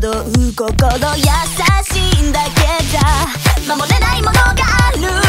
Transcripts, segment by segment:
惑う心優しいんだけじゃ。守れないものがある。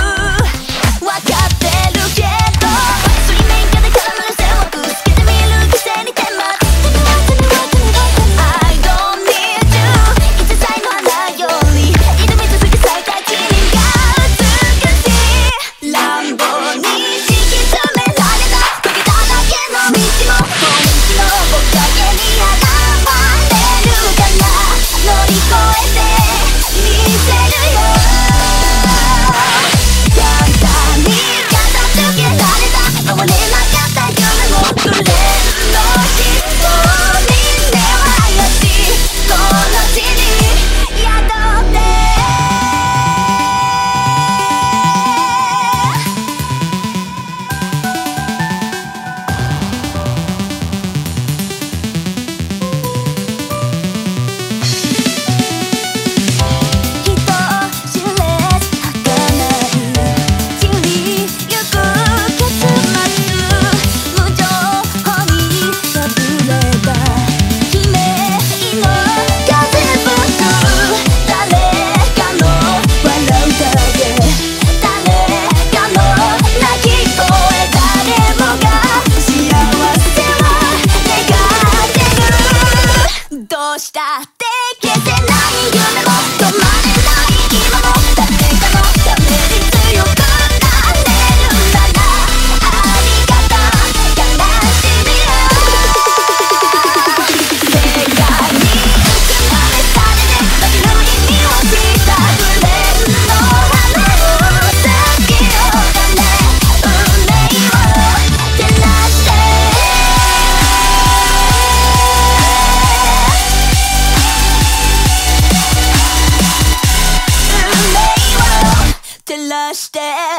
mustache.